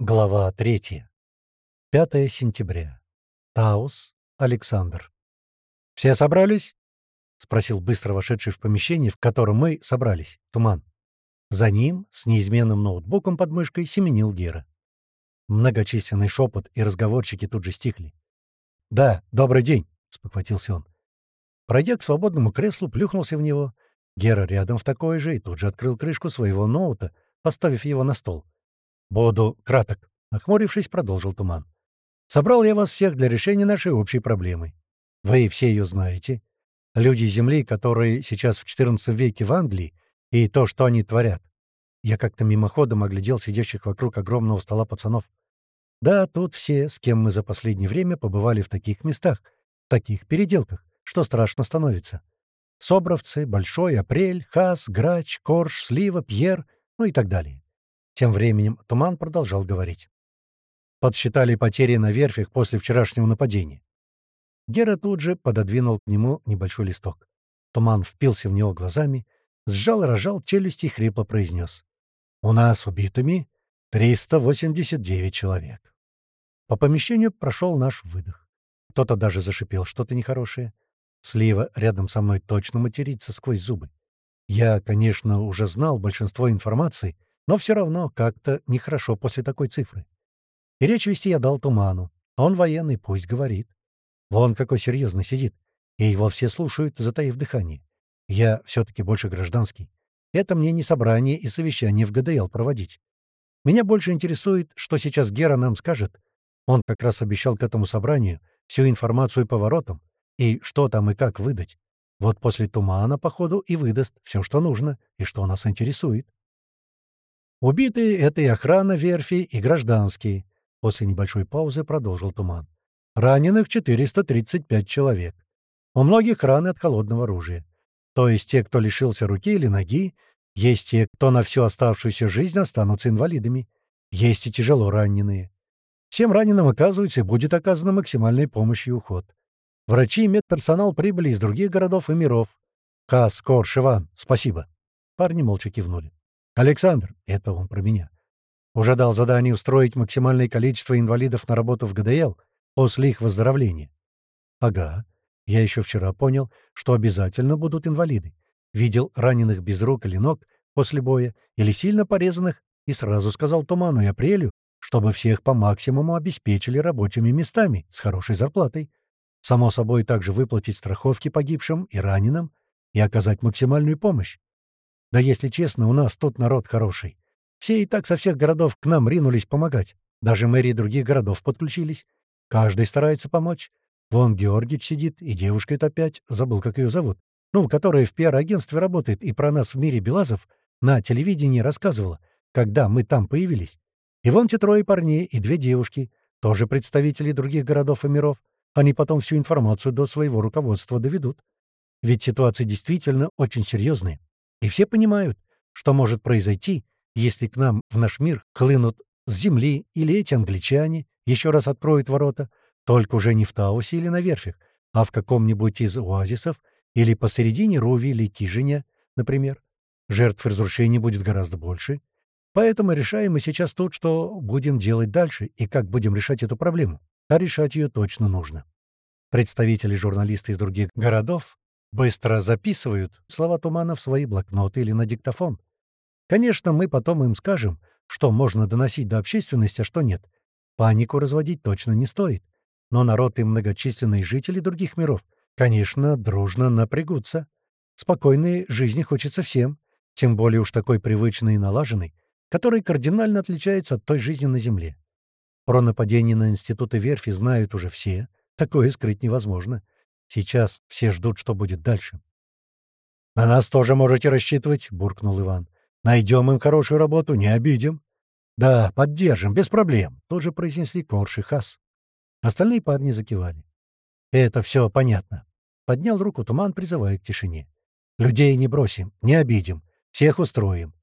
Глава 3. 5 сентября. Таус, Александр. «Все собрались?» — спросил быстро вошедший в помещение, в котором мы собрались, Туман. За ним, с неизменным ноутбуком под мышкой, семенил Гера. Многочисленный шепот и разговорчики тут же стихли. «Да, добрый день», — спохватился он. Пройдя к свободному креслу, плюхнулся в него. Гера рядом в такое же и тут же открыл крышку своего ноута, поставив его на стол. «Буду краток», — нахмурившись, продолжил Туман. «Собрал я вас всех для решения нашей общей проблемы. Вы все ее знаете. Люди Земли, которые сейчас в XIV веке в Англии, и то, что они творят. Я как-то мимоходом оглядел сидящих вокруг огромного стола пацанов. Да, тут все, с кем мы за последнее время побывали в таких местах, в таких переделках, что страшно становится. Собровцы, Большой, Апрель, Хас, Грач, Корж, Слива, Пьер, ну и так далее. Тем временем Туман продолжал говорить. Подсчитали потери на верфях после вчерашнего нападения. Гера тут же пододвинул к нему небольшой листок. Туман впился в него глазами, сжал и рожал челюсти и хрипло произнес. «У нас убитыми 389 человек». По помещению прошел наш выдох. Кто-то даже зашипел что-то нехорошее. Слива рядом со мной точно матерится сквозь зубы. Я, конечно, уже знал большинство информации, но все равно как-то нехорошо после такой цифры. И речь вести я дал Туману. Он военный, пусть говорит. Вон какой серьезный сидит. И его все слушают, затаив дыхание. Я все-таки больше гражданский. Это мне не собрание и совещание в ГДЛ проводить. Меня больше интересует, что сейчас Гера нам скажет. Он как раз обещал к этому собранию всю информацию по воротам и что там и как выдать. Вот после тумана, походу, и выдаст все, что нужно и что нас интересует. Убитые — это и охрана верфи, и гражданские. После небольшой паузы продолжил Туман. Раненых 435 человек. У многих раны от холодного оружия. То есть те, кто лишился руки или ноги, есть те, кто на всю оставшуюся жизнь останутся инвалидами. Есть и тяжело раненые. Всем раненым, оказывается, будет оказана максимальная помощь и уход. Врачи и медперсонал прибыли из других городов и миров. Кас, Кор, Шиван, спасибо. Парни молча кивнули. Александр, это он про меня, уже дал задание устроить максимальное количество инвалидов на работу в ГДЛ после их выздоровления. Ага, я еще вчера понял, что обязательно будут инвалиды. Видел раненых без рук или ног после боя или сильно порезанных и сразу сказал Туману и Апрелю, чтобы всех по максимуму обеспечили рабочими местами с хорошей зарплатой. Само собой, также выплатить страховки погибшим и раненым и оказать максимальную помощь. Да если честно, у нас тут народ хороший. Все и так со всех городов к нам ринулись помогать. Даже мэрии других городов подключились. Каждый старается помочь. Вон Георгич сидит, и девушка это опять, забыл, как ее зовут, ну, которая в пиар-агентстве работает и про нас в мире Белазов на телевидении рассказывала, когда мы там появились. И вон те трое парней и две девушки, тоже представители других городов и миров. Они потом всю информацию до своего руководства доведут. Ведь ситуация действительно очень серьезная. И все понимают, что может произойти, если к нам в наш мир хлынут с земли или эти англичане еще раз откроют ворота, только уже не в Таусе или на верфях, а в каком-нибудь из оазисов или посередине Руви или Кижиня, например. Жертв разрушений будет гораздо больше. Поэтому решаем мы сейчас тут, что будем делать дальше и как будем решать эту проблему. А решать ее точно нужно. Представители журналисты из других городов Быстро записывают слова Тумана в свои блокноты или на диктофон. Конечно, мы потом им скажем, что можно доносить до общественности, а что нет. Панику разводить точно не стоит. Но народ и многочисленные жители других миров, конечно, дружно напрягутся. Спокойной жизни хочется всем, тем более уж такой привычный и налаженный, который кардинально отличается от той жизни на Земле. Про нападение на институты верфи знают уже все, такое скрыть невозможно. Сейчас все ждут, что будет дальше. «На нас тоже можете рассчитывать», — буркнул Иван. «Найдем им хорошую работу, не обидим». «Да, поддержим, без проблем», — тут же произнесли Корж и Хас. Остальные парни закивали. «Это все понятно». Поднял руку Туман, призывая к тишине. «Людей не бросим, не обидим, всех устроим.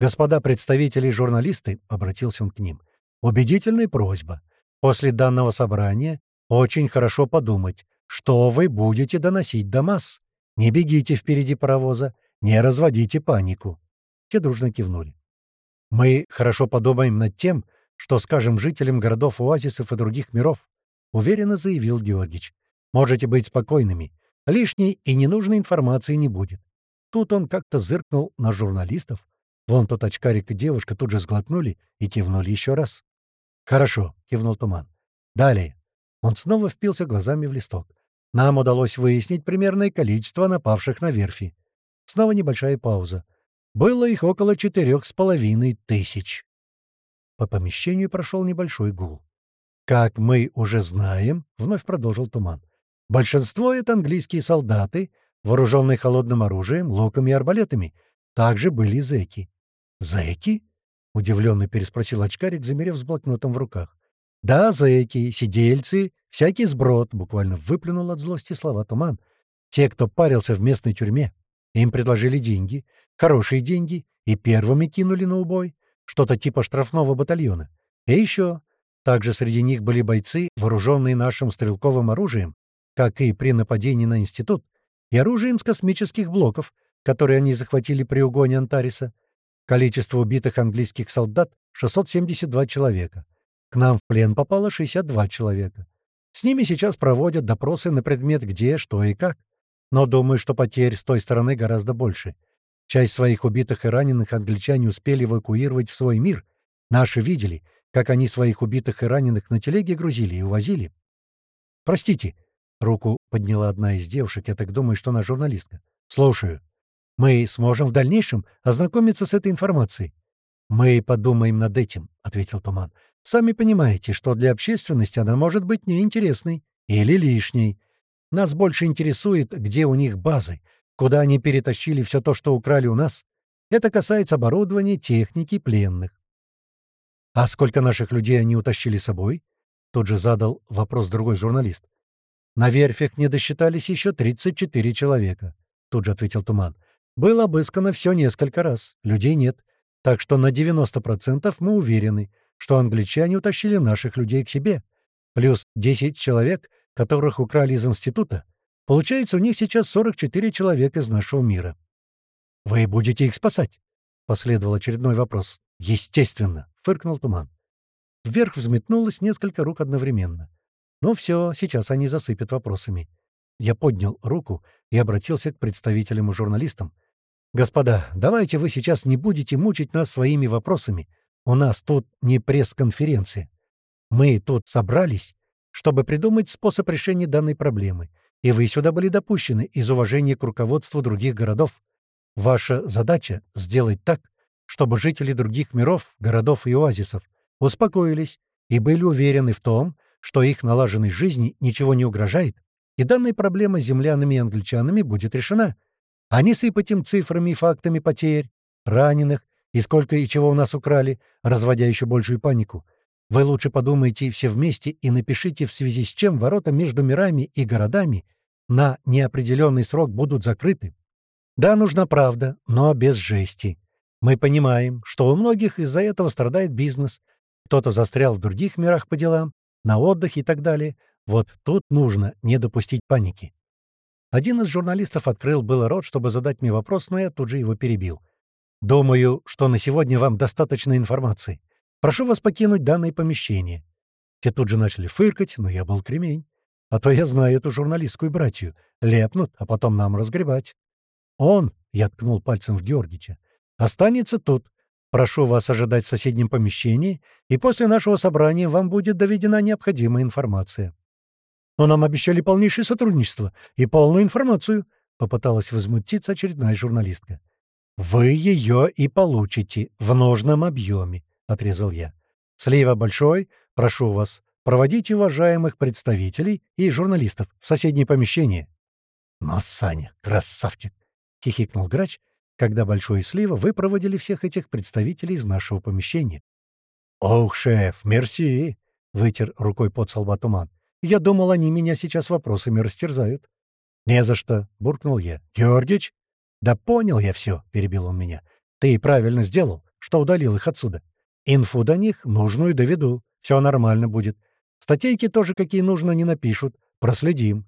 Господа представители и журналисты», — обратился он к ним, — «убедительная просьба. После данного собрания очень хорошо подумать, что вы будете доносить до масс. Не бегите впереди паровоза, не разводите панику. Те дружно кивнули. Мы хорошо подумаем над тем, что скажем жителям городов-оазисов и других миров», — уверенно заявил Георгич. «Можете быть спокойными. Лишней и ненужной информации не будет». Тут он как-то зыркнул на журналистов. Вон тот очкарик и девушка тут же сглотнули и кивнули еще раз. «Хорошо», — кивнул Туман. «Далее». Он снова впился глазами в листок. «Нам удалось выяснить примерное количество напавших на верфи». Снова небольшая пауза. Было их около четырех с половиной тысяч. По помещению прошел небольшой гул. «Как мы уже знаем», — вновь продолжил Туман, — «большинство — это английские солдаты, вооруженные холодным оружием, луком и арбалетами. Также были зэки». «Зэки?» — удивленно переспросил очкарик, замерев с блокнотом в руках. «Да, зэки, сидельцы, всякий сброд», — буквально выплюнул от злости слова Туман. «Те, кто парился в местной тюрьме. Им предложили деньги, хорошие деньги, и первыми кинули на убой что-то типа штрафного батальона. И еще, также среди них были бойцы, вооруженные нашим стрелковым оружием, как и при нападении на институт, и оружием с космических блоков, которые они захватили при угоне Антариса. Количество убитых английских солдат — 672 человека. К нам в плен попало 62 человека. С ними сейчас проводят допросы на предмет где, что и как. Но думаю, что потерь с той стороны гораздо больше — Часть своих убитых и раненых англичане успели эвакуировать в свой мир. Наши видели, как они своих убитых и раненых на телеге грузили и увозили. «Простите», — руку подняла одна из девушек, я так думаю, что она журналистка. «Слушаю. Мы сможем в дальнейшем ознакомиться с этой информацией». «Мы подумаем над этим», — ответил Туман. «Сами понимаете, что для общественности она может быть неинтересной или лишней. Нас больше интересует, где у них базы, куда они перетащили все то, что украли у нас. Это касается оборудования, техники, пленных. «А сколько наших людей они утащили с собой?» Тут же задал вопрос другой журналист. «На верфях не досчитались еще 34 человека», — тут же ответил Туман. «Было обыскано все несколько раз, людей нет. Так что на 90% мы уверены, что англичане утащили наших людей к себе. Плюс 10 человек, которых украли из института, Получается, у них сейчас 44 человека из нашего мира. «Вы будете их спасать?» — последовал очередной вопрос. «Естественно!» — фыркнул Туман. Вверх взметнулось несколько рук одновременно. «Ну все, сейчас они засыпят вопросами». Я поднял руку и обратился к представителям и журналистам. «Господа, давайте вы сейчас не будете мучить нас своими вопросами. У нас тут не пресс-конференция. Мы тут собрались, чтобы придумать способ решения данной проблемы и вы сюда были допущены из уважения к руководству других городов. Ваша задача — сделать так, чтобы жители других миров, городов и оазисов успокоились и были уверены в том, что их налаженной жизни ничего не угрожает, и данная проблема с землянами и англичанами будет решена. А не сыпать им цифрами и фактами потерь, раненых и сколько и чего у нас украли, разводя еще большую панику — вы лучше подумайте все вместе и напишите, в связи с чем ворота между мирами и городами на неопределенный срок будут закрыты. Да, нужна правда, но без жести. Мы понимаем, что у многих из-за этого страдает бизнес. Кто-то застрял в других мирах по делам, на отдых и так далее. Вот тут нужно не допустить паники. Один из журналистов открыл было рот, чтобы задать мне вопрос, но я тут же его перебил. «Думаю, что на сегодня вам достаточно информации. Прошу вас покинуть данное помещение». Те тут же начали фыркать, но я был кремень. А то я знаю эту журналистскую братью. Лепнут, а потом нам разгребать. Он, — я ткнул пальцем в Георгича, — останется тут. Прошу вас ожидать в соседнем помещении, и после нашего собрания вам будет доведена необходимая информация. Но нам обещали полнейшее сотрудничество и полную информацию, — попыталась возмутиться очередная журналистка. «Вы ее и получите в нужном объеме», отрезал я. «Слива большой, прошу вас, проводите уважаемых представителей и журналистов в соседнее помещение». «Но, Саня, красавчик!» — хихикнул грач, когда Большой и Слива выпроводили всех этих представителей из нашего помещения. «Ох, шеф, мерси!» — вытер рукой под солба туман. «Я думал, они меня сейчас вопросами растерзают». «Не за что!» — буркнул я. «Георгич?» «Да понял я все!» — перебил он меня. «Ты правильно сделал, что удалил их отсюда. Инфу до них нужную доведу. Все нормально будет. Статейки тоже какие нужно не напишут. Проследим.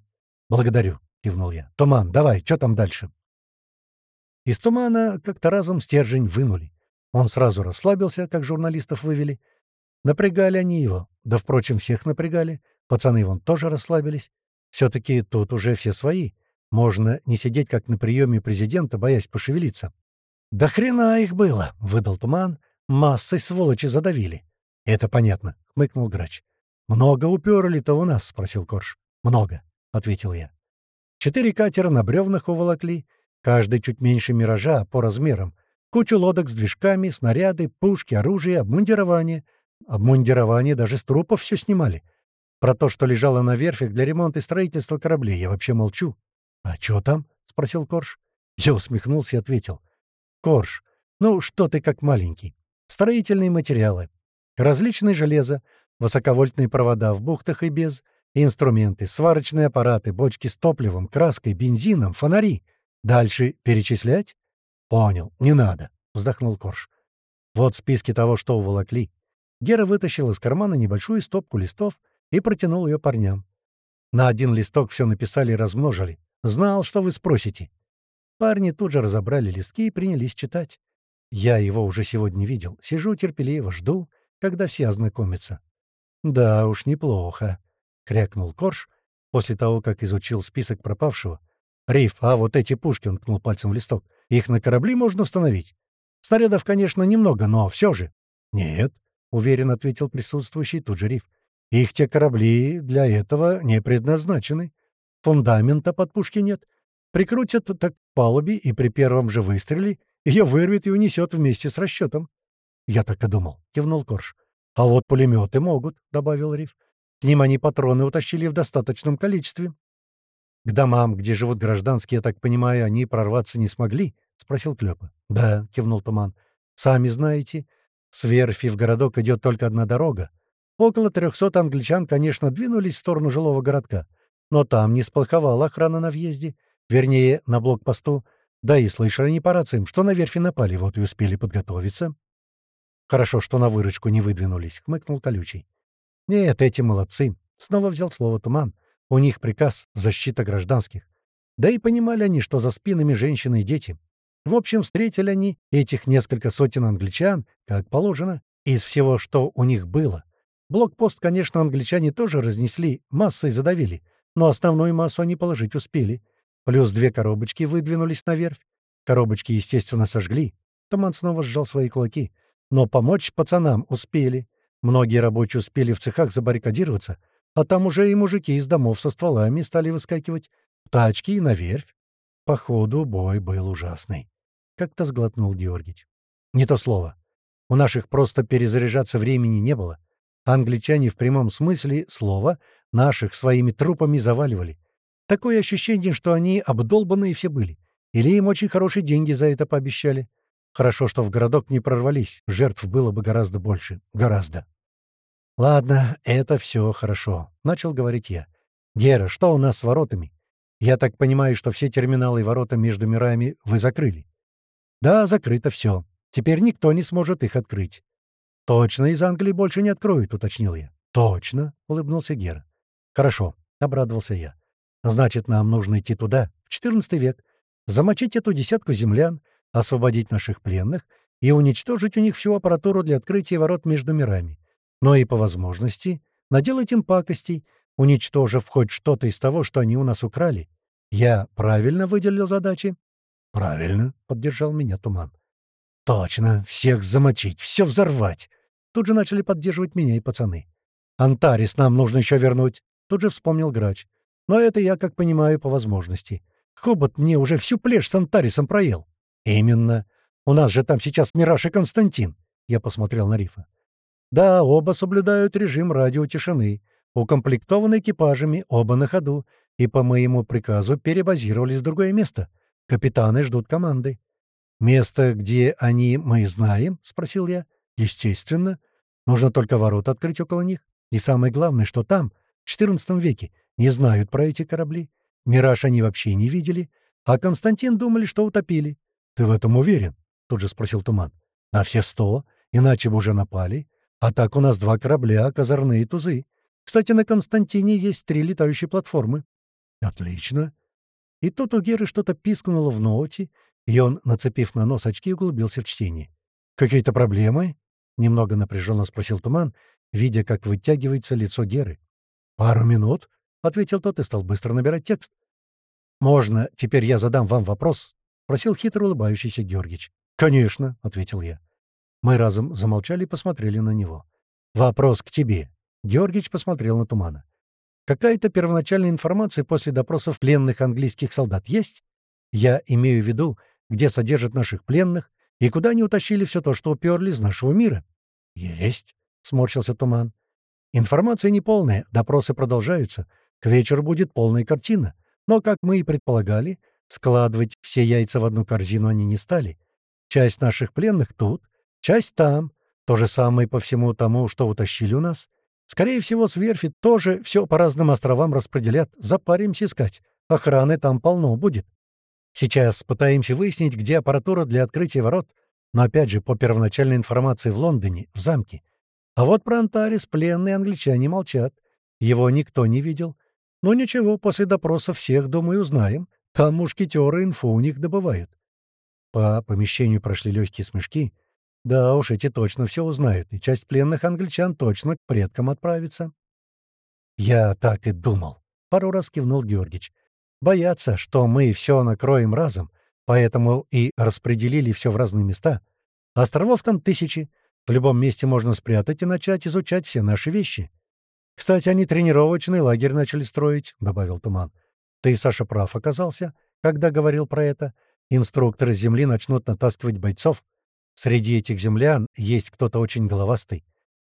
Благодарю, кивнул я. Туман, давай, что там дальше? Из тумана как-то разом стержень вынули. Он сразу расслабился, как журналистов вывели. Напрягали они его. Да, впрочем, всех напрягали. Пацаны вон тоже расслабились. Все-таки тут уже все свои. Можно не сидеть, как на приеме президента, боясь пошевелиться. «Да хрена их было!» — выдал туман. «Массой сволочи задавили». «Это понятно», — хмыкнул грач. «Много уперли-то у нас?» — спросил Корж. «Много», — ответил я. Четыре катера на бревнах уволокли, каждый чуть меньше «Миража» по размерам, кучу лодок с движками, снаряды, пушки, оружие, обмундирование. Обмундирование даже с трупов все снимали. Про то, что лежало на верфях для ремонта и строительства кораблей, я вообще молчу. «А что там?» — спросил Корж. Я усмехнулся и ответил. «Корж, ну что ты как маленький? Строительные материалы, различные железо, высоковольтные провода в бухтах и без, инструменты, сварочные аппараты, бочки с топливом, краской, бензином, фонари. Дальше перечислять? Понял, не надо, вздохнул Корж. Вот списки того, что уволокли. Гера вытащил из кармана небольшую стопку листов и протянул ее парням. На один листок все написали и размножили. Знал, что вы спросите. Парни тут же разобрали листки и принялись читать. Я его уже сегодня видел. Сижу терпеливо, жду, когда все ознакомятся. «Да уж, неплохо», — крякнул Корж после того, как изучил список пропавшего. «Риф, а вот эти пушки», — он ткнул пальцем в листок, — «их на корабли можно установить? Снарядов, конечно, немного, но все же». «Нет», — уверенно ответил присутствующий тут же Риф. «Их те корабли для этого не предназначены. Фундамента под пушки нет. Прикрутят так к палубе, и при первом же выстреле ее вырвет и унесет вместе с расчетом». «Я так и думал», — кивнул Корж. «А вот пулеметы могут», — добавил Риф. «К ним они патроны утащили в достаточном количестве». «К домам, где живут гражданские, я так понимаю, они прорваться не смогли?» — спросил Клёпа. «Да», — кивнул Туман. «Сами знаете, с верфи в городок идет только одна дорога. Около трехсот англичан, конечно, двинулись в сторону жилого городка, но там не сплоховала охрана на въезде, вернее, на блокпосту, да и слышали они по рациям, что на верфи напали, вот и успели подготовиться. «Хорошо, что на выручку не выдвинулись», — хмыкнул Колючий. «Нет, эти молодцы», — снова взял слово Туман. «У них приказ — защита гражданских. Да и понимали они, что за спинами женщины и дети. В общем, встретили они этих несколько сотен англичан, как положено, из всего, что у них было. Блокпост, конечно, англичане тоже разнесли, массой задавили, но основную массу они положить успели. Плюс две коробочки выдвинулись на верфь. Коробочки, естественно, сожгли. Туман снова сжал свои кулаки — но помочь пацанам успели. Многие рабочие успели в цехах забаррикадироваться, а там уже и мужики из домов со стволами стали выскакивать. В тачки и на. Походу, бой был ужасный. Как-то сглотнул Георгич. Не то слово. У наших просто перезаряжаться времени не было. Англичане в прямом смысле слова наших своими трупами заваливали. Такое ощущение, что они обдолбанные все были. Или им очень хорошие деньги за это пообещали. Хорошо, что в городок не прорвались, жертв было бы гораздо больше. Гораздо. «Ладно, это все хорошо», — начал говорить я. «Гера, что у нас с воротами? Я так понимаю, что все терминалы и ворота между мирами вы закрыли?» «Да, закрыто все. Теперь никто не сможет их открыть». «Точно, из Англии больше не откроют», — уточнил я. «Точно», — улыбнулся Гера. «Хорошо», — обрадовался я. «Значит, нам нужно идти туда, в XIV век, замочить эту десятку землян, освободить наших пленных и уничтожить у них всю аппаратуру для открытия ворот между мирами, но и, по возможности, наделать им пакостей, уничтожив хоть что-то из того, что они у нас украли. Я правильно выделил задачи? — Правильно, — поддержал меня Туман. — Точно, всех замочить, все взорвать. Тут же начали поддерживать меня и пацаны. — Антарис нам нужно еще вернуть, — тут же вспомнил Грач. Но это я, как понимаю, по возможности. Хобот мне уже всю плешь с Антарисом проел. «Именно. У нас же там сейчас Мираж и Константин», — я посмотрел на Рифа. «Да, оба соблюдают режим радиотишины, укомплектованы экипажами, оба на ходу, и по моему приказу перебазировались в другое место. Капитаны ждут команды». «Место, где они, мы знаем?» — спросил я. «Естественно. Нужно только ворота открыть около них. И самое главное, что там, XIV веке, не знают про эти корабли. Мираж они вообще не видели, а Константин думали, что утопили. «Ты в этом уверен?» — тут же спросил Туман. «На все сто, иначе бы уже напали. А так у нас два корабля, козырные тузы. Кстати, на Константине есть три летающие платформы». «Отлично». И тут у Геры что-то пискнуло в ноуте, и он, нацепив на нос очки, углубился в чтение. «Какие-то проблемы?» — немного напряженно спросил Туман, видя, как вытягивается лицо Геры. «Пару минут», — ответил тот и стал быстро набирать текст. «Можно теперь я задам вам вопрос?» — просил хитро улыбающийся Георгич. «Конечно», — ответил я. Мы разом замолчали и посмотрели на него. «Вопрос к тебе». Георгич посмотрел на Тумана. «Какая-то первоначальная информация после допросов пленных английских солдат есть? Я имею в виду, где содержат наших пленных и куда они утащили все то, что уперли из нашего мира». «Есть», — сморщился Туман. «Информация неполная, допросы продолжаются. К вечеру будет полная картина. Но, как мы и предполагали, складывать все яйца в одну корзину они не стали. Часть наших пленных тут, Часть там. То же самое по всему тому, что утащили у нас. Скорее всего, с верфи тоже все по разным островам распределят. Запаримся искать. Охраны там полно будет. Сейчас пытаемся выяснить, где аппаратура для открытия ворот, но опять же, по первоначальной информации в Лондоне, в замке. А вот про Антарис пленные англичане молчат. Его никто не видел. Но ничего, после допроса всех, думаю, узнаем. Там мушкетеры инфу у них добывают. По помещению прошли легкие смешки, да уж, эти точно все узнают, и часть пленных англичан точно к предкам отправится. Я так и думал. Пару раз кивнул Георгич. Боятся, что мы все накроем разом, поэтому и распределили все в разные места. Островов там тысячи. В любом месте можно спрятать и начать изучать все наши вещи. Кстати, они тренировочный лагерь начали строить, — добавил Туман. Ты, Саша, прав оказался, когда говорил про это. Инструкторы земли начнут натаскивать бойцов, Среди этих землян есть кто-то очень головастый.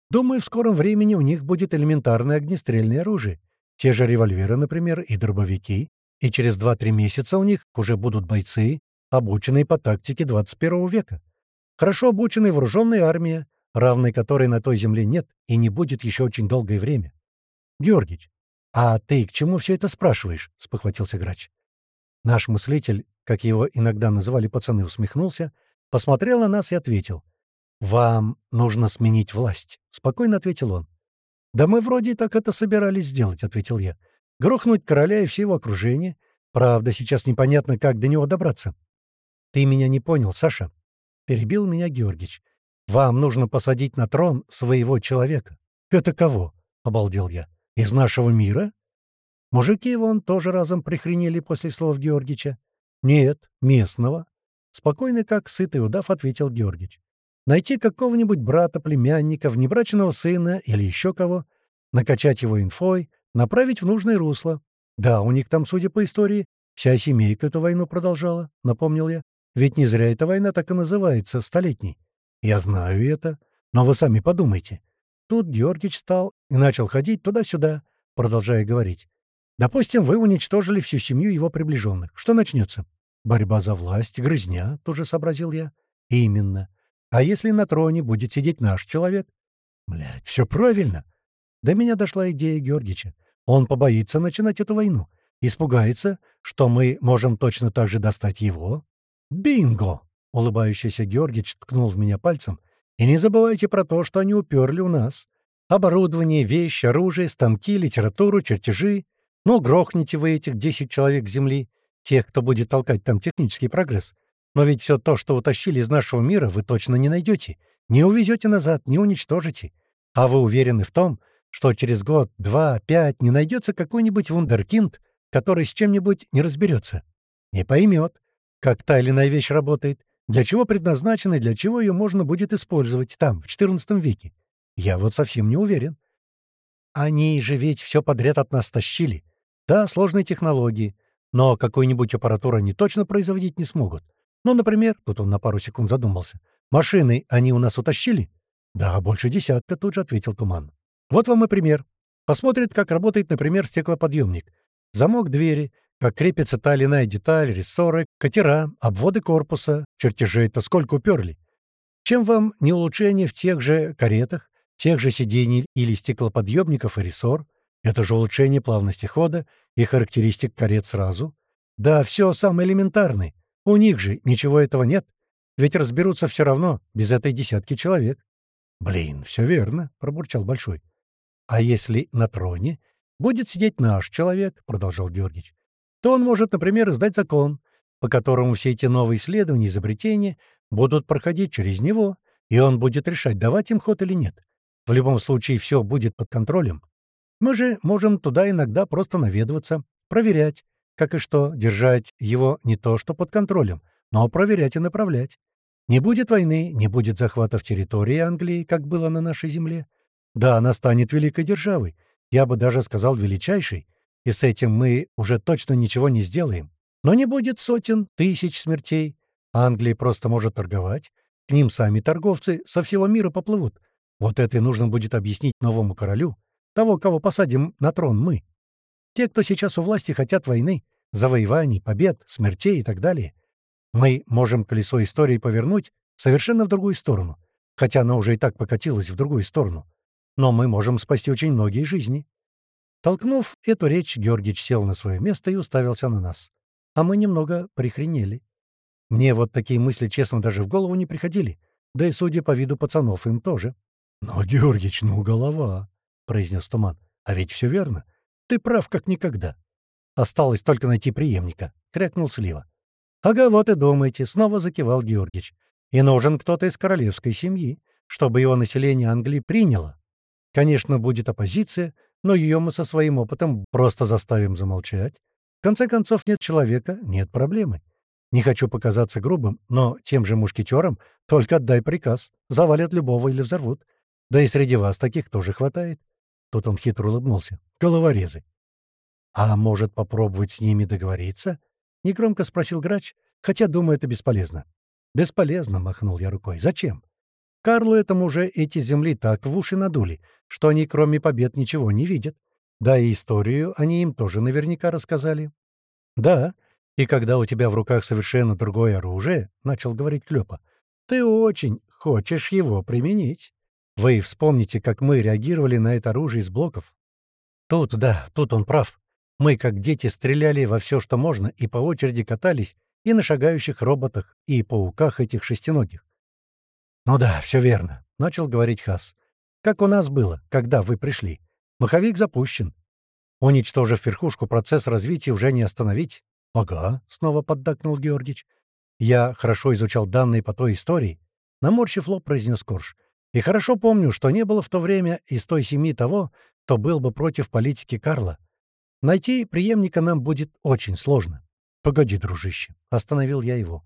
Думаю, в скором времени у них будет элементарное огнестрельное оружие. Те же револьверы, например, и дробовики. И через 2-3 месяца у них уже будут бойцы, обученные по тактике 21 века. Хорошо обученная вооруженная армия, равной которой на той земле нет и не будет еще очень долгое время. Георгич, а ты к чему все это спрашиваешь? — спохватился грач. Наш мыслитель, как его иногда называли пацаны, усмехнулся — посмотрел на нас и ответил. «Вам нужно сменить власть», — спокойно ответил он. «Да мы вроде так это собирались сделать», — ответил я. «Грохнуть короля и все его окружение. Правда, сейчас непонятно, как до него добраться». «Ты меня не понял, Саша», — перебил меня Георгич. «Вам нужно посадить на трон своего человека». «Это кого?» — обалдел я. «Из нашего мира?» Мужики вон тоже разом прихренели после слов Георгича. «Нет, местного. Спокойно, как сытый удав, ответил Георгич. Найти какого-нибудь брата, племянника, внебрачного сына или еще кого, накачать его инфой, направить в нужное русло. Да, у них там, судя по истории, вся семейка эту войну продолжала, напомнил я. Ведь не зря эта война так и называется, столетней. Я знаю это, но вы сами подумайте. Тут Георгич встал и начал ходить туда-сюда, продолжая говорить. Допустим, вы уничтожили всю семью его приближенных. Что начнется? Борьба за власть, грызня, тоже сообразил я. Именно. А если на троне будет сидеть наш человек? Блядь, все правильно. До меня дошла идея Георгича. Он побоится начинать эту войну. Испугается, что мы можем точно так же достать его. Бинго! Улыбающийся Георгич ткнул в меня пальцем. И не забывайте про то, что они уперли у нас. Оборудование, вещи, оружие, станки, литературу, чертежи. Ну, грохните вы этих десять человек земли, тех, кто будет толкать там технический прогресс. Но ведь все то, что утащили из нашего мира, вы точно не найдете. Не увезете назад, не уничтожите. А вы уверены в том, что через год, два, пять не найдется какой-нибудь вундеркинд, который с чем-нибудь не разберется? Не поймет, как та или иная вещь работает, для чего предназначена и для чего ее можно будет использовать там, в XIV веке. Я вот совсем не уверен. Они же ведь все подряд от нас тащили. Да, сложные технологии, но какую-нибудь аппаратуру они точно производить не смогут. Ну, например, тут он на пару секунд задумался. Машины они у нас утащили? Да, больше десятка, тут же ответил Туман. Вот вам и пример. Посмотрит, как работает, например, стеклоподъемник. Замок двери, как крепится та или иная деталь, рессоры, катера, обводы корпуса, чертежей-то сколько уперли. Чем вам не улучшение в тех же каретах, тех же сидений или стеклоподъемников и рессор? Это же улучшение плавности хода и характеристик карет сразу? Да, все самое элементарное. У них же ничего этого нет. Ведь разберутся все равно, без этой десятки человек. «Блин, все верно», — пробурчал Большой. «А если на троне будет сидеть наш человек», — продолжал Георгиевич, «то он может, например, издать закон, по которому все эти новые исследования и изобретения будут проходить через него, и он будет решать, давать им ход или нет. В любом случае все будет под контролем. Мы же можем туда иногда просто наведываться, проверять, как и что, держать его не то что под контролем, но проверять и направлять. Не будет войны, не будет захватов территории Англии, как было на нашей земле. Да, она станет великой державой, я бы даже сказал величайшей, и с этим мы уже точно ничего не сделаем. Но не будет сотен, тысяч смертей. Англия просто может торговать. К ним сами торговцы со всего мира поплывут. Вот это и нужно будет объяснить новому королю, того, кого посадим на трон мы. Те, кто сейчас у власти, хотят войны, завоеваний, побед, смертей и так далее. Мы можем колесо истории повернуть совершенно в другую сторону, хотя она уже и так покатилась в другую сторону. Но мы можем спасти очень многие жизни. Толкнув эту речь, Георгич сел на свое место и уставился на нас. А мы немного прихренели. Мне вот такие мысли, честно, даже в голову не приходили. Да и, судя по виду пацанов, им тоже. «Но, Георгич, ну голова!» — произнес Туман. «А ведь все верно. Ты прав как никогда. Осталось только найти преемника», — крякнул Слива. «Ага, вот и думаете», — снова закивал Георгич. «И нужен кто-то из королевской семьи, чтобы его население Англии приняло. Конечно, будет оппозиция, но ее мы со своим опытом просто заставим замолчать. В конце концов, нет человека — нет проблемы. Не хочу показаться грубым, но тем же мушкетерам только отдай приказ, завалят любого или взорвут. Да и среди вас таких тоже хватает. Тут он хитро улыбнулся. Головорезы. «А может, попробовать с ними договориться?» — негромко спросил грач, хотя, думаю, это бесполезно. «Бесполезно», — махнул я рукой. «Зачем? Карлу этому уже эти земли так в уши надули, что они кроме побед ничего не видят. Да и историю они им тоже наверняка рассказали». «Да, и когда у тебя в руках совершенно другое оружие», — начал говорить Клёпа, — «ты очень хочешь его применить». Вы вспомните, как мы реагировали на это оружие из блоков. Тут, да, тут он прав. Мы, как дети, стреляли во все, что можно, и по очереди катались и на шагающих роботах, и пауках этих шестиногих. «Ну да, все верно», — начал говорить Хас. «Как у нас было, когда вы пришли. Маховик запущен. Уничтожив верхушку, процесс развития уже не остановить». «Ага», — снова поддакнул Георгич. «Я хорошо изучал данные по той истории», — наморщив лоб, произнес Корж. И хорошо помню, что не было в то время из той семьи того, кто был бы против политики Карла. Найти преемника нам будет очень сложно. «Погоди, дружище», — остановил я его.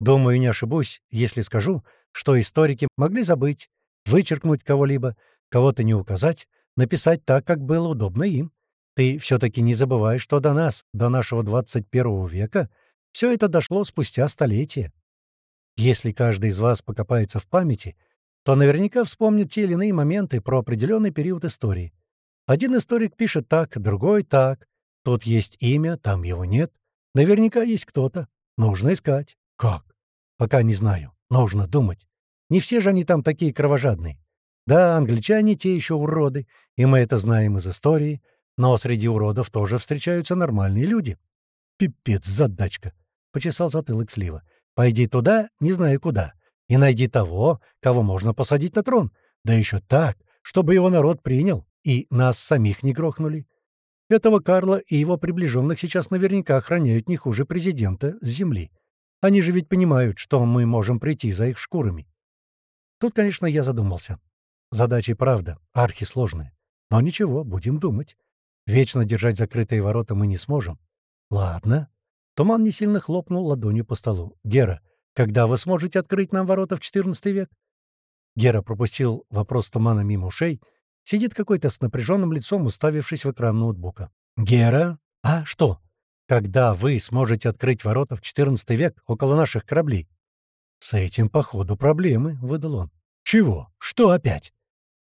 «Думаю, не ошибусь, если скажу, что историки могли забыть, вычеркнуть кого-либо, кого-то не указать, написать так, как было удобно им. Ты все-таки не забывай, что до нас, до нашего 21 века, все это дошло спустя столетия. Если каждый из вас покопается в памяти — то наверняка вспомнит те или иные моменты про определенный период истории. Один историк пишет так, другой — так. Тут есть имя, там его нет. Наверняка есть кто-то. Нужно искать. Как? Пока не знаю. Нужно думать. Не все же они там такие кровожадные. Да, англичане те еще уроды, и мы это знаем из истории, но среди уродов тоже встречаются нормальные люди. Пипец, задачка, — почесал затылок слива. Пойди туда, не знаю куда и найди того, кого можно посадить на трон, да еще так, чтобы его народ принял и нас самих не грохнули. Этого Карла и его приближенных сейчас наверняка охраняют не хуже президента с земли. Они же ведь понимают, что мы можем прийти за их шкурами. Тут, конечно, я задумался. Задача правда, архисложная. Но ничего, будем думать. Вечно держать закрытые ворота мы не сможем. Ладно. Туман не сильно хлопнул ладонью по столу. Гера, когда вы сможете открыть нам ворота в XIV век?» Гера пропустил вопрос тумана мимо ушей. Сидит какой-то с напряженным лицом, уставившись в экран ноутбука. «Гера? А что? Когда вы сможете открыть ворота в XIV век около наших кораблей?» «С этим, походу, проблемы», — выдал он. «Чего? Что опять?»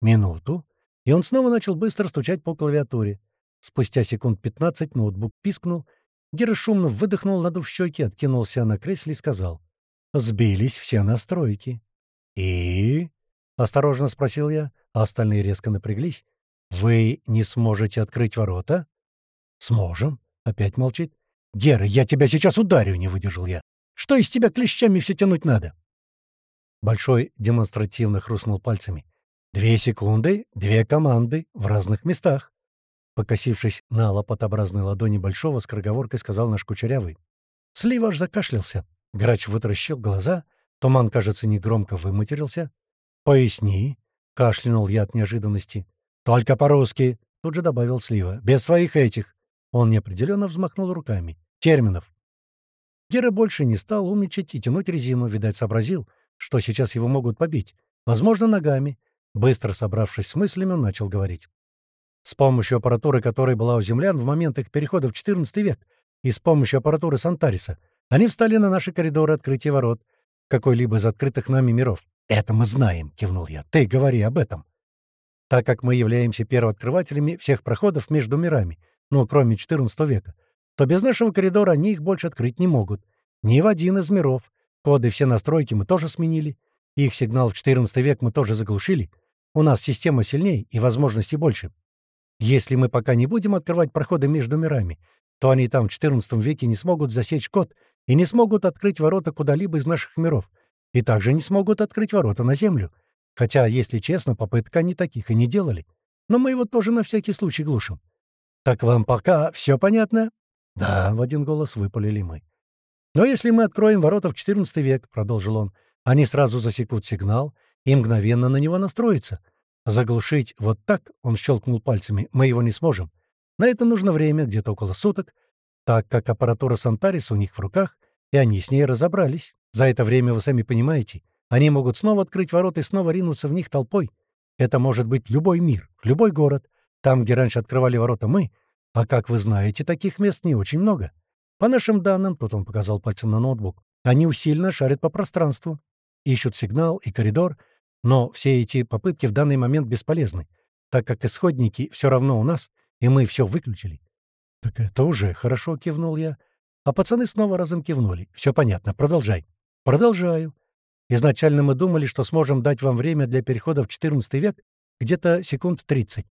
«Минуту». И он снова начал быстро стучать по клавиатуре. Спустя секунд пятнадцать ноутбук пискнул. Гера шумно выдохнул, надув щеки, откинулся на кресле и сказал. Сбились все настройки. «И?» — осторожно спросил я, а остальные резко напряглись. «Вы не сможете открыть ворота?» «Сможем», — опять молчит. «Гера, я тебя сейчас ударю», — не выдержал я. «Что из тебя клещами все тянуть надо?» Большой демонстративно хрустнул пальцами. «Две секунды, две команды в разных местах». Покосившись на лопатообразной ладони Большого, скороговоркой сказал наш Кучерявый. Слива аж закашлялся. Грач вытаращил глаза. Туман, кажется, негромко выматерился. «Поясни». кашлянул я от неожиданности. «Только по-русски!» — тут же добавил Слива. «Без своих этих!» Он неопределенно взмахнул руками. «Терминов!» Гера больше не стал умничать и тянуть резину, видать, сообразил, что сейчас его могут побить. Возможно, ногами. Быстро собравшись с мыслями, он начал говорить. С помощью аппаратуры, которая была у землян в момент их перехода в XIV век, и с помощью аппаратуры Сантариса, они встали на наши коридоры открытия ворот какой-либо из открытых нами миров. «Это мы знаем», — кивнул я. «Ты говори об этом». Так как мы являемся первооткрывателями всех проходов между мирами, ну, кроме XIV века, то без нашего коридора они их больше открыть не могут. Ни в один из миров. Коды все настройки мы тоже сменили. Их сигнал в XIV век мы тоже заглушили. У нас система сильнее и возможностей больше. Если мы пока не будем открывать проходы между мирами, то они там в XIV веке не смогут засечь код и не смогут открыть ворота куда-либо из наших миров, и также не смогут открыть ворота на Землю. Хотя, если честно, попытка они таких и не делали. Но мы его тоже на всякий случай глушим. «Так вам пока все понятно?» «Да», — в один голос выпалили мы. «Но если мы откроем ворота в XIV век», — продолжил он, — «они сразу засекут сигнал и мгновенно на него настроятся. Заглушить вот так, — он щелкнул пальцами, — мы его не сможем. На это нужно время, где-то около суток, так как аппаратура Сантарис у них в руках, и они с ней разобрались. За это время, вы сами понимаете, они могут снова открыть ворота и снова ринуться в них толпой. Это может быть любой мир, любой город. Там, где раньше открывали ворота мы, а как вы знаете, таких мест не очень много. По нашим данным, тут он показал пальцем на ноутбук, они усиленно шарят по пространству, ищут сигнал и коридор, но все эти попытки в данный момент бесполезны, так как исходники все равно у нас, и мы все выключили. «Так это уже хорошо», — кивнул я. А пацаны снова разом кивнули. «Все понятно. Продолжай». «Продолжаю. Изначально мы думали, что сможем дать вам время для перехода в XIV век где-то секунд 30.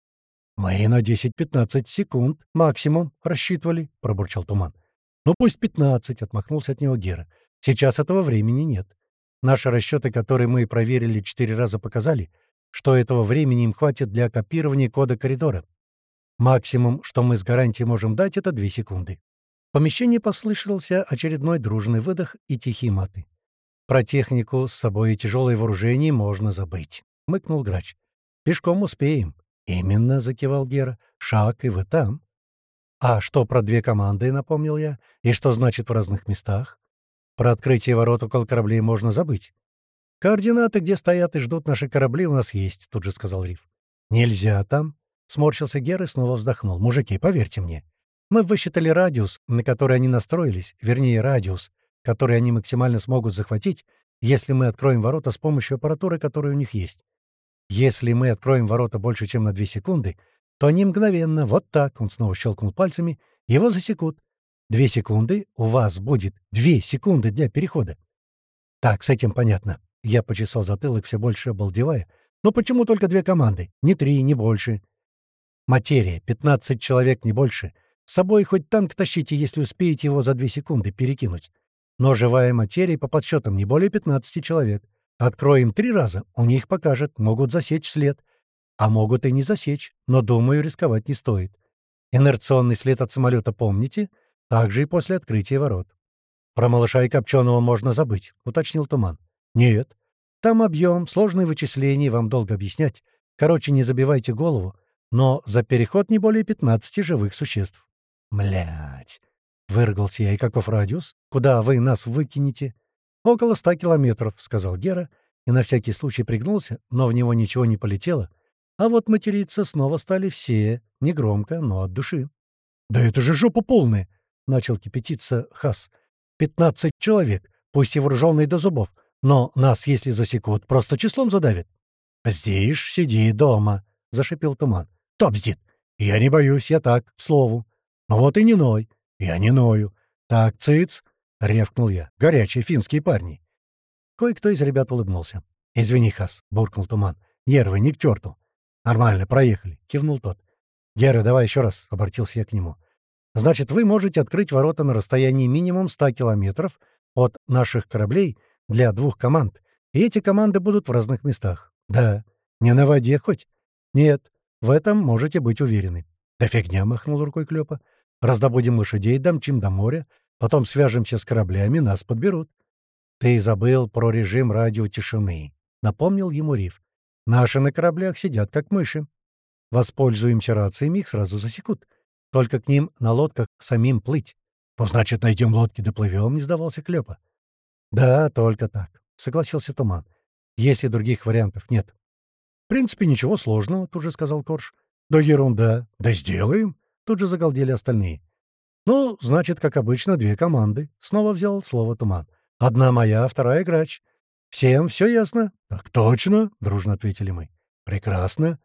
«Мы на 10-15 секунд максимум рассчитывали», — пробурчал Туман. «Ну пусть 15», — отмахнулся от него Гера. «Сейчас этого времени нет. Наши расчеты, которые мы проверили четыре раза, показали, что этого времени им хватит для копирования кода коридора. Максимум, что мы с гарантией можем дать, — это 2 секунды». В помещении послышался очередной дружный выдох и тихие маты. «Про технику с собой и тяжелое вооружение можно забыть», — мыкнул грач. «Пешком успеем. «Именно», — закивал Гера. «Шаг, и вы там». «А что про две команды?» — напомнил я. «И что значит в разных местах?» «Про открытие ворот около кораблей можно забыть». «Координаты, где стоят и ждут наши корабли, у нас есть», — тут же сказал Риф. «Нельзя там», — сморщился Гера и снова вздохнул. «Мужики, поверьте мне. Мы высчитали радиус, на который они настроились, вернее, радиус, который они максимально смогут захватить, если мы откроем ворота с помощью аппаратуры, которая у них есть. Если мы откроем ворота больше, чем на 2 секунды, то они мгновенно, вот так, он снова щелкнул пальцами, его засекут. Две секунды, у вас будет две секунды для перехода. Так, с этим понятно. Я почесал затылок, все больше обалдевая. Но почему только две команды? Не три, не больше. Материя, 15 человек, не больше. С собой хоть танк тащите, если успеете его за две секунды перекинуть. Но живая материя, по подсчетам, не более 15 человек. Откроем три раза, у них покажет, могут засечь след. А могут и не засечь, но, думаю, рисковать не стоит. Инерционный след от самолета помните? Также и после открытия ворот. «Про малыша и копченого можно забыть», — уточнил Туман. «Нет. Там объем, сложные вычисления, вам долго объяснять. Короче, не забивайте голову. Но за переход не более 15 живых существ». «Млядь!» — выргался я. «И каков радиус? Куда вы нас выкинете?» «Около ста километров», — сказал Гера, и на всякий случай пригнулся, но в него ничего не полетело. А вот материться снова стали все, негромко, но от души. «Да это же жопа полная!» — начал кипятиться Хас. «Пятнадцать человек, пусть и вооруженные до зубов, но нас, если засекут, просто числом задавят». «Здесь сиди дома», — зашипел Туман. «Кто? Я не боюсь, я так, к слову. Ну вот и не ной. Я не ною. Так, цыц, — ревкнул я. «Горячие финские парни». Кое-кто из ребят улыбнулся. «Извини, Хас», — буркнул Туман. «Нервы, ни к черту». «Нормально, проехали», — кивнул тот. «Гера, давай еще раз», — обратился я к нему. «Значит, вы можете открыть ворота на расстоянии минимум 100 километров от наших кораблей для двух команд, и эти команды будут в разных местах. Да. Не на воде хоть? Нет. В этом можете быть уверены». «Да фигня», — махнул рукой Клёпа. «Раздобудем лошадей, домчим до моря, Потом свяжемся с кораблями, нас подберут. Ты забыл про режим радиотишины, — напомнил ему Риф. Наши на кораблях сидят как мыши. Воспользуемся рациями, их сразу засекут. Только к ним на лодках самим плыть. Ну, значит, найдем лодки, доплывем, — не сдавался Клёпа. Да, только так, — согласился Туман. Если других вариантов нет. В принципе, ничего сложного, — тут же сказал Корж. Да ерунда. Да сделаем, — тут же загалдели остальные. Ну, значит, как обычно, две команды. Снова взял слово Туман. Одна моя, вторая грач. Всем все ясно? Так точно, — дружно ответили мы. Прекрасно.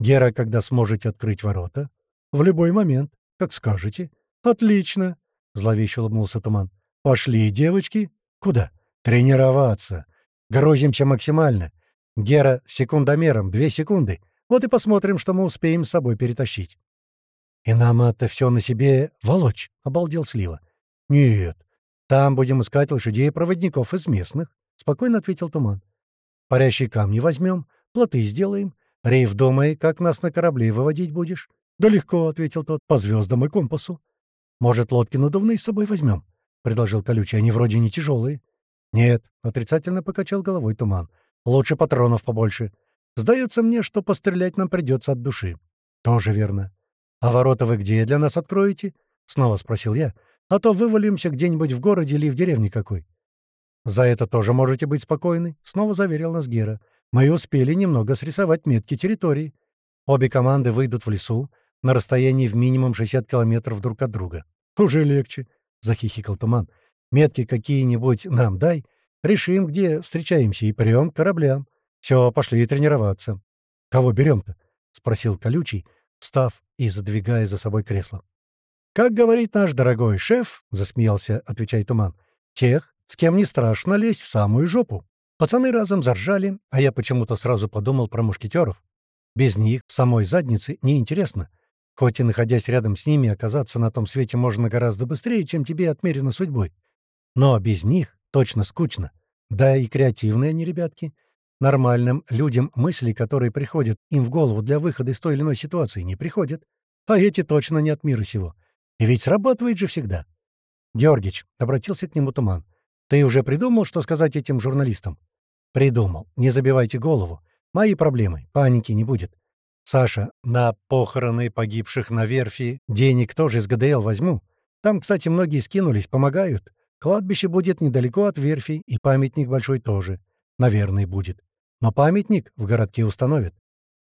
Гера, когда сможете открыть ворота? В любой момент, как скажете. Отлично, — зловеще улыбнулся Туман. Пошли, девочки. Куда? Тренироваться. Грозимся максимально. Гера секундомером, две секунды. Вот и посмотрим, что мы успеем с собой перетащить. «И нам это все на себе волочь», — обалдел Слива. «Нет, там будем искать лошадей и проводников из местных», — спокойно ответил Туман. «Парящие камни возьмем, плоты сделаем, Рейв, думай, как нас на корабле выводить будешь?» «Да легко», — ответил тот, — «по звездам и компасу». «Может, лодки надувные с собой возьмем?» — предложил Колючий. «Они вроде не тяжелые». «Нет», — отрицательно покачал головой Туман. «Лучше патронов побольше. Сдается мне, что пострелять нам придется от души». «Тоже верно». «А ворота вы где для нас откроете?» — снова спросил я. «А то вывалимся где-нибудь в городе или в деревне какой». «За это тоже можете быть спокойны», — снова заверил нас Гера. Мы успели немного срисовать метки территории. Обе команды выйдут в лесу на расстоянии в минимум 60 километров друг от друга. «Уже легче», — захихикал Туман. «Метки какие-нибудь нам дай. Решим, где встречаемся, и прям к кораблям. Все, пошли тренироваться». «Кого берем-то?» — спросил Колючий, встав и задвигая за собой кресло. «Как говорит наш дорогой шеф», — засмеялся, отвечая Туман, — «тех, с кем не страшно лезть в самую жопу». Пацаны разом заржали, а я почему-то сразу подумал про мушкетеров. Без них в самой заднице неинтересно. Хоть и находясь рядом с ними, оказаться на том свете можно гораздо быстрее, чем тебе отмерено судьбой. Но без них точно скучно. Да и креативные они, ребятки. Нормальным людям мысли, которые приходят им в голову для выхода из той или иной ситуации, не приходят. А эти точно не от мира сего. И ведь срабатывает же всегда. Георгич, — обратился к нему Туман, ты уже придумал, что сказать этим журналистам? Придумал. Не забивайте голову. Мои проблемы. Паники не будет. Саша, на похороны погибших на верфи денег тоже из ГДЛ возьму. Там, кстати, многие скинулись, помогают. Кладбище будет недалеко от верфи, и памятник большой тоже. Наверное, будет. Но памятник в городке установят.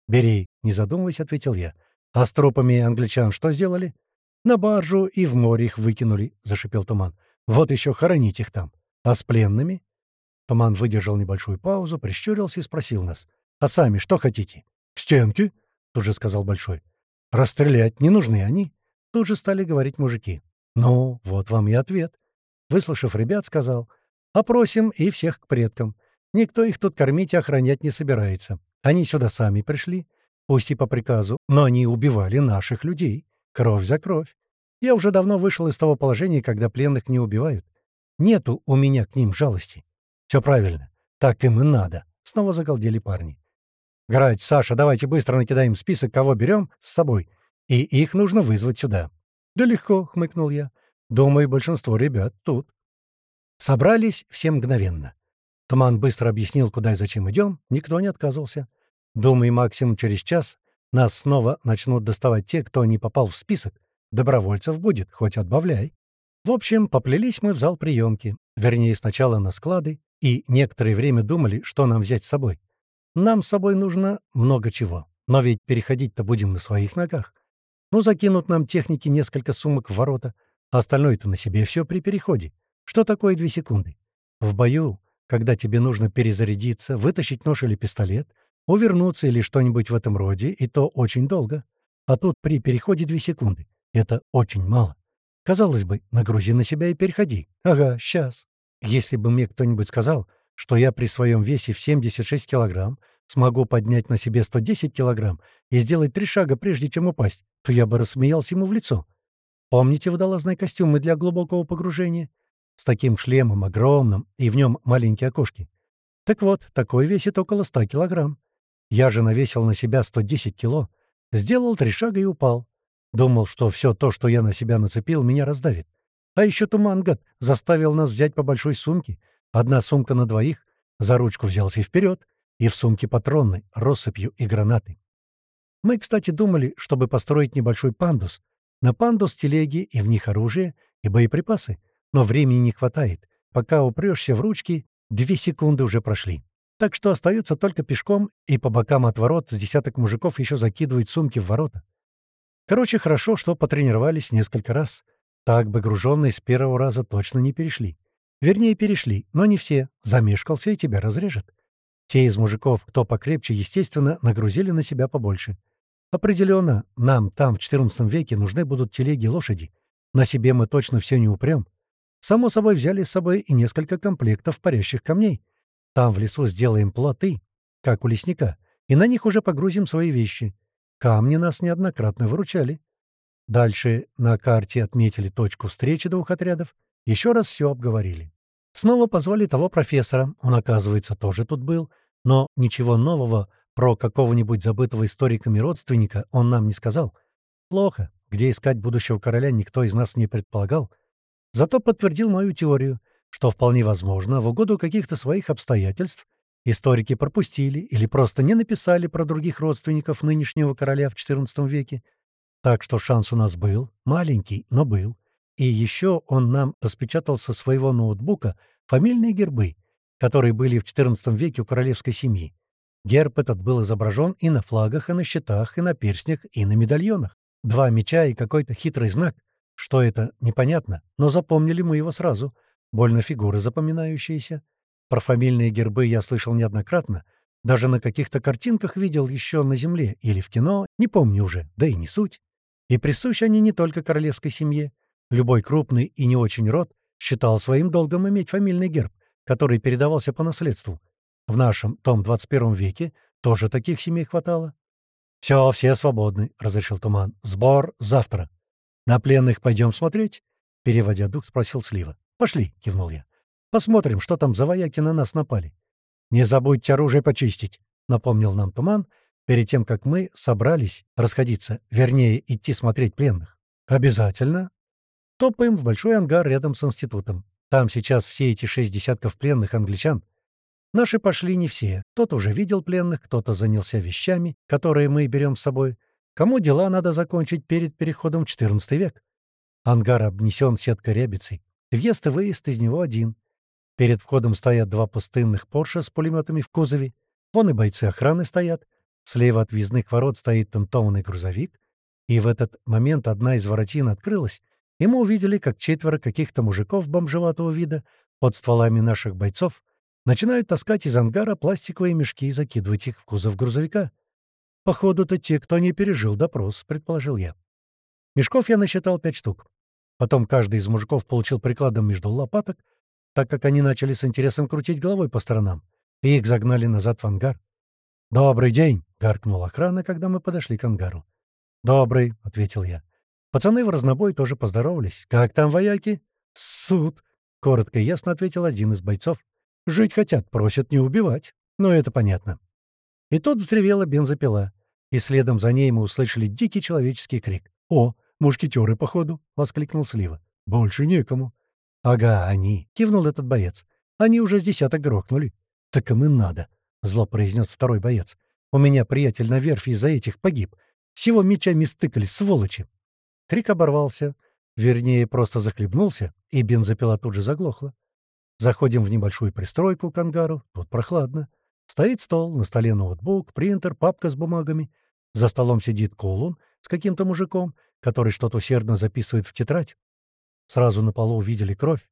«Бери», — не задумываясь, ответил я. «А с трупами англичан что сделали?» «На баржу и в море их выкинули», — зашипел Туман. «Вот еще хоронить их там». «А с пленными?» Туман выдержал небольшую паузу, прищурился и спросил нас. «А сами что хотите?» «К стенке», — тут же сказал Большой. «Расстрелять не нужны они», — тут же стали говорить мужики. «Ну, вот вам и ответ». Выслушав ребят, сказал. «Опросим и всех к предкам. Никто их тут кормить и охранять не собирается. Они сюда сами пришли, пусть и по приказу, но они убивали наших людей. Кровь за кровь. Я уже давно вышел из того положения, когда пленных не убивают. Нету у меня к ним жалости. Все правильно. Так им и надо. Снова загалдели парни. Грач, Саша, давайте быстро накидаем список, кого берем с собой. И их нужно вызвать сюда. Да легко, хмыкнул я. Думаю, большинство ребят тут. Собрались все мгновенно. Туман быстро объяснил, куда и зачем идем, никто не отказывался. Думаю, максимум через час нас снова начнут доставать те, кто не попал в список. Добровольцев будет, хоть отбавляй. В общем, поплелись мы в зал приемки, вернее, сначала на склады, и некоторое время думали, что нам взять с собой. Нам с собой нужно много чего, но ведь переходить-то будем на своих ногах. Ну, закинут нам техники несколько сумок в ворота, а остальное-то на себе все при переходе. Что такое две секунды? В бою, когда тебе нужно перезарядиться, вытащить нож или пистолет, увернуться или что-нибудь в этом роде, и то очень долго. А тут при переходе две секунды. Это очень мало. Казалось бы, нагрузи на себя и переходи. Ага, сейчас. Если бы мне кто-нибудь сказал, что я при своем весе в 76 килограмм смогу поднять на себе 110 килограмм и сделать три шага, прежде чем упасть, то я бы рассмеялся ему в лицо. Помните водолазные костюмы для глубокого погружения? С таким шлемом огромным, и в нем маленькие окошки. Так вот, такой весит около 100 килограмм. Я же навесил на себя 110 кило, сделал три шага и упал. Думал, что все то, что я на себя нацепил, меня раздавит. А еще туман, гад, заставил нас взять по большой сумке. Одна сумка на двоих. За ручку взялся и вперед. и в сумке патронной, россыпью и гранаты. Мы, кстати, думали, чтобы построить небольшой пандус. На пандус телеги и в них оружие и боеприпасы. Но времени не хватает. Пока упрешься в ручки, две секунды уже прошли. Так что остается только пешком, и по бокам от ворот с десяток мужиков еще закидывают сумки в ворота. Короче, хорошо, что потренировались несколько раз. Так бы груженные с первого раза точно не перешли. Вернее, перешли, но не все. Замешкался и тебя разрежет. Те из мужиков, кто покрепче, естественно, нагрузили на себя побольше. Определенно, нам там в XIV веке нужны будут телеги лошади. На себе мы точно все не упрем. Само собой, взяли с собой и несколько комплектов парящих камней. Там в лесу сделаем плоты, как у лесника, и на них уже погрузим свои вещи. Камни нас неоднократно выручали. Дальше на карте отметили точку встречи двух отрядов, еще раз все обговорили. Снова позвали того профессора, он, оказывается, тоже тут был, но ничего нового про какого-нибудь забытого историками родственника он нам не сказал. Плохо, где искать будущего короля никто из нас не предполагал. Зато подтвердил мою теорию, что вполне возможно, в угоду каких-то своих обстоятельств историки пропустили или просто не написали про других родственников нынешнего короля в XIV веке. Так что шанс у нас был, маленький, но был. И еще он нам распечатал со своего ноутбука фамильные гербы, которые были в XIV веке у королевской семьи. Герб этот был изображен и на флагах, и на щитах, и на перстнях, и на медальонах. Два меча и какой-то хитрый знак. Что это, непонятно, но запомнили мы его сразу. Больно фигуры запоминающиеся. Про фамильные гербы я слышал неоднократно. Даже на каких-то картинках видел еще на земле или в кино, не помню уже, да и не суть. И присущи они не только королевской семье. Любой крупный и не очень род считал своим долгом иметь фамильный герб, который передавался по наследству. В нашем том 21 веке тоже таких семей хватало. «Все, все свободны», — разрешил Туман. «Сбор завтра». «На пленных пойдем смотреть?» — переводя дух, спросил Слива. «Пошли», — кивнул я. «Посмотрим, что там за вояки на нас напали». «Не забудьте оружие почистить», — напомнил нам Туман, перед тем, как мы собрались расходиться, вернее, идти смотреть пленных. «Обязательно», Топаем в большой ангар рядом с институтом. Там сейчас все эти шесть десятков пленных англичан. Наши пошли не все. Кто-то уже видел пленных, кто-то занялся вещами, которые мы берем с собой. Кому дела надо закончить перед переходом в XIV век. Ангар обнесен сеткой рябицей. Въезд и выезд из него один. Перед входом стоят два пустынных Порше с пулеметами в кузове. Вон и бойцы охраны стоят. Слева от въездных ворот стоит тентованный грузовик. И в этот момент одна из воротин открылась, и мы увидели, как четверо каких-то мужиков бомжеватого вида под стволами наших бойцов начинают таскать из ангара пластиковые мешки и закидывать их в кузов грузовика. «Походу-то те, кто не пережил допрос», — предположил я. Мешков я насчитал пять штук. Потом каждый из мужиков получил прикладом между лопаток, так как они начали с интересом крутить головой по сторонам, и их загнали назад в ангар. «Добрый день!» — гаркнула охрана, когда мы подошли к ангару. «Добрый», — ответил я. Пацаны в разнобой тоже поздоровались. «Как там вояки?» «Суд!» — коротко и ясно ответил один из бойцов. «Жить хотят, просят не убивать. Но это понятно». И тут взревела бензопила. И следом за ней мы услышали дикий человеческий крик. «О, мушкетеры, походу!» — воскликнул Слива. «Больше некому». «Ага, они!» — кивнул этот боец. «Они уже с десяток грохнули». «Так им и надо!» — зло произнес второй боец. «У меня приятель на верфи из-за этих погиб. Всего мечами стыкались, сволочи!» Крик оборвался, вернее, просто захлебнулся, и бензопила тут же заглохла. Заходим в небольшую пристройку к ангару, тут прохладно. Стоит стол, на столе ноутбук, принтер, папка с бумагами. За столом сидит Колун с каким-то мужиком, который что-то усердно записывает в тетрадь. Сразу на полу увидели кровь.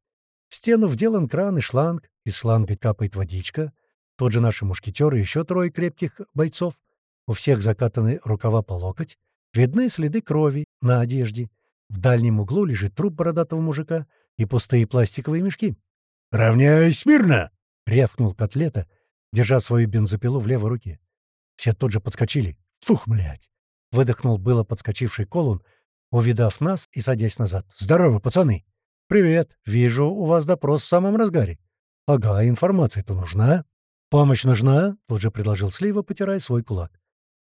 В стену вделан кран и шланг, из шланга капает водичка. Тот же наши мушкетеры и еще трое крепких бойцов. У всех закатаны рукава по локоть. Видны следы крови на одежде. В дальнем углу лежит труп бородатого мужика и пустые пластиковые мешки. «Равняйсь мирно!» — рявкнул котлета, держа свою бензопилу в левой руке. Все тут же подскочили. «Фух, блядь!» — выдохнул было подскочивший колун, увидав нас и садясь назад. «Здорово, пацаны!» «Привет! Вижу, у вас допрос в самом разгаре». «Ага, информация-то нужна?» «Помощь нужна?» — тут же предложил Слива, потирая свой кулак.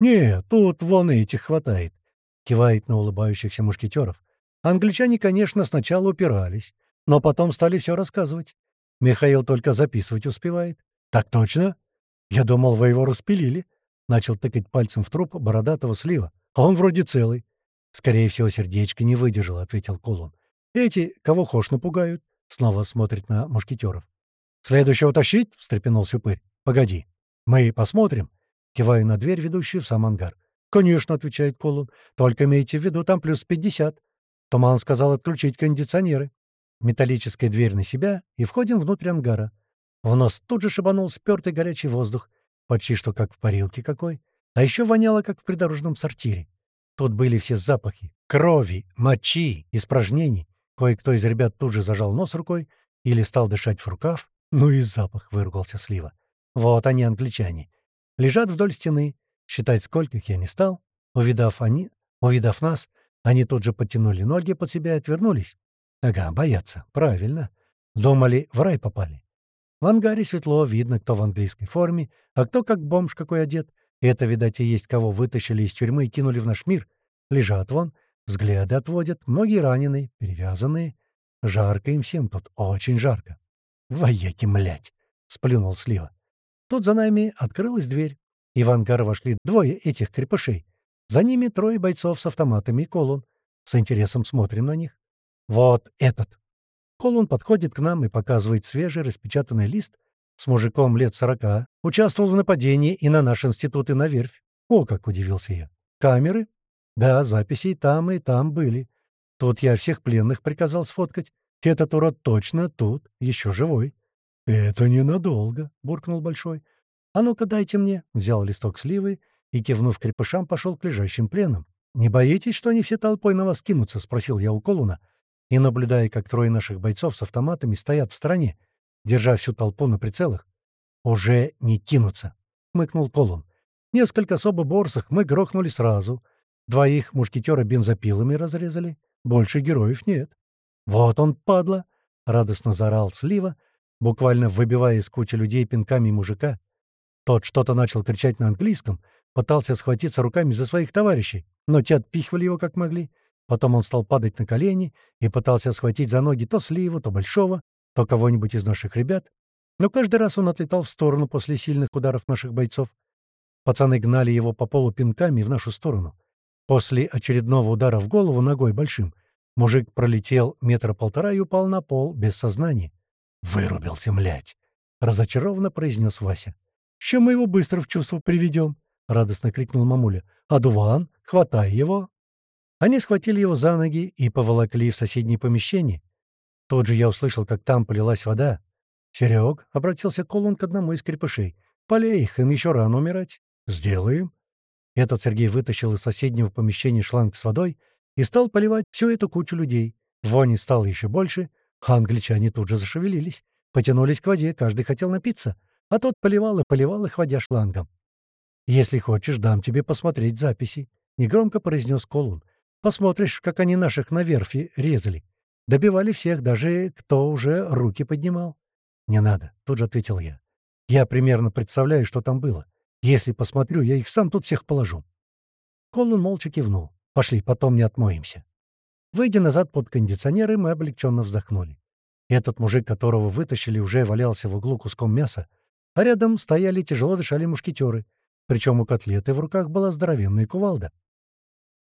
«Не, тут вон этих хватает», — кивает на улыбающихся мушкетеров. Англичане, конечно, сначала упирались, но потом стали все рассказывать. Михаил только записывать успевает. «Так точно?» «Я думал, вы его распилили», — начал тыкать пальцем в труп бородатого слива. «А он вроде целый». «Скорее всего, сердечко не выдержало», — ответил Колун. «Эти, кого хошь, напугают», — снова смотрит на мушкетеров. «Следующего тащить?» — встрепенулся упырь. «Погоди. Мы посмотрим». Киваю на дверь, ведущую в сам ангар. «Конечно», — отвечает Колун. «Только имейте в виду, там плюс пятьдесят». Туман сказал отключить кондиционеры. Металлическая дверь на себя, и входим внутрь ангара. В нос тут же шибанул спёртый горячий воздух, почти что как в парилке какой. А еще воняло, как в придорожном сортире. Тут были все запахи — крови, мочи, испражнений. Кое-кто из ребят тут же зажал нос рукой или стал дышать в рукав. Ну и запах, — выругался Слива. Вот они, англичане. Лежат вдоль стены. Считать, сколько их я не стал. Увидав они, увидав нас, они тут же подтянули ноги под себя и отвернулись. Ага, боятся. Правильно. Думали, в рай попали. В ангаре светло, видно, кто в английской форме, а кто как бомж какой одет. это, видать, и есть кого вытащили из тюрьмы и кинули в наш мир. Лежат вон, взгляды отводят, многие раненые, перевязанные. Жарко им всем тут, очень жарко. «Вояки, млять!» — сплюнул Слива. Тут за нами открылась дверь, и в ангар вошли двое этих крепышей. За ними трое бойцов с автоматами и колон. С интересом смотрим на них. «Вот этот!» Колун подходит к нам и показывает свежий распечатанный лист с мужиком лет сорока. Участвовал в нападении и на наш институт, и на верфь. О, как удивился я. Камеры? Да, записи и там, и там были. Тут я всех пленных приказал сфоткать. Этот урод точно тут, еще живой. «Это ненадолго», — буркнул Большой. «А ну-ка дайте мне», — взял листок сливы и, кивнув крепышам, пошел к лежащим пленным. «Не боитесь, что они все толпой на вас кинутся?» — спросил я у Колуна, и, наблюдая, как трое наших бойцов с автоматами стоят в стороне, держа всю толпу на прицелах. «Уже не кинутся», — хмыкнул Колун. «Несколько особо борсах мы грохнули сразу. Двоих мушкетера бензопилами разрезали. Больше героев нет». «Вот он, падла!» — радостно заорал Слива, буквально выбивая из кучи людей пинками мужика. Тот что-то начал кричать на английском, пытался схватиться руками за своих товарищей, но те отпихивали его как могли. Потом он стал падать на колени и пытался схватить за ноги то Сливу, то Большого, то кого-нибудь из наших ребят. Но каждый раз он отлетал в сторону после сильных ударов наших бойцов. Пацаны гнали его по полу пинками в нашу сторону. После очередного удара в голову ногой большим мужик пролетел метра полтора и упал на пол без сознания. «Вырубился, млять!» — разочарованно произнес Вася. «Чем мы его быстро в чувство приведем?» — радостно крикнул мамуля. «Адуван, хватай его!» Они схватили его за ноги и поволокли в соседнее помещение. Тут же я услышал, как там полилась вода. «Серег», — обратился Колун к одному из крепышей, — «полей их, им еще рано умирать». «Сделаем». Этот Сергей вытащил из соседнего помещения шланг с водой и стал поливать всю эту кучу людей. Вони стало еще больше, а англичане тут же зашевелились, потянулись к воде, каждый хотел напиться, а тот поливал и поливал их, водя шлангом. «Если хочешь, дам тебе посмотреть записи», — негромко произнес Колун. Посмотришь, как они наших на верфи резали. Добивали всех, даже кто уже руки поднимал. «Не надо», — тут же ответил я. «Я примерно представляю, что там было. Если посмотрю, я их сам тут всех положу». Колун молча кивнул. «Пошли, потом не отмоемся». Выйдя назад под кондиционеры, мы облегченно вздохнули. Этот мужик, которого вытащили, уже валялся в углу куском мяса, а рядом стояли тяжело дышали мушкетеры, причем у котлеты в руках была здоровенная кувалда.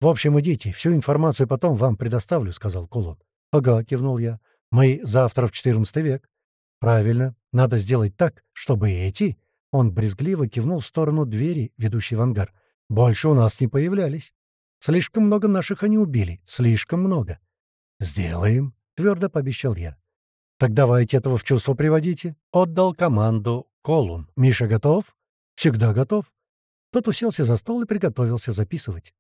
«В общем, идите, всю информацию потом вам предоставлю», — сказал Кулон. «Ага», — кивнул я. «Мы завтра в XIV век». «Правильно. Надо сделать так, чтобы эти...» Он брезгливо кивнул в сторону двери, ведущей в ангар. «Больше у нас не появлялись. Слишком много наших они убили. Слишком много». «Сделаем», — твердо пообещал я. «Так давайте этого в чувство приводите». Отдал команду Колун. «Миша готов?» «Всегда готов». Тот уселся за стол и приготовился записывать.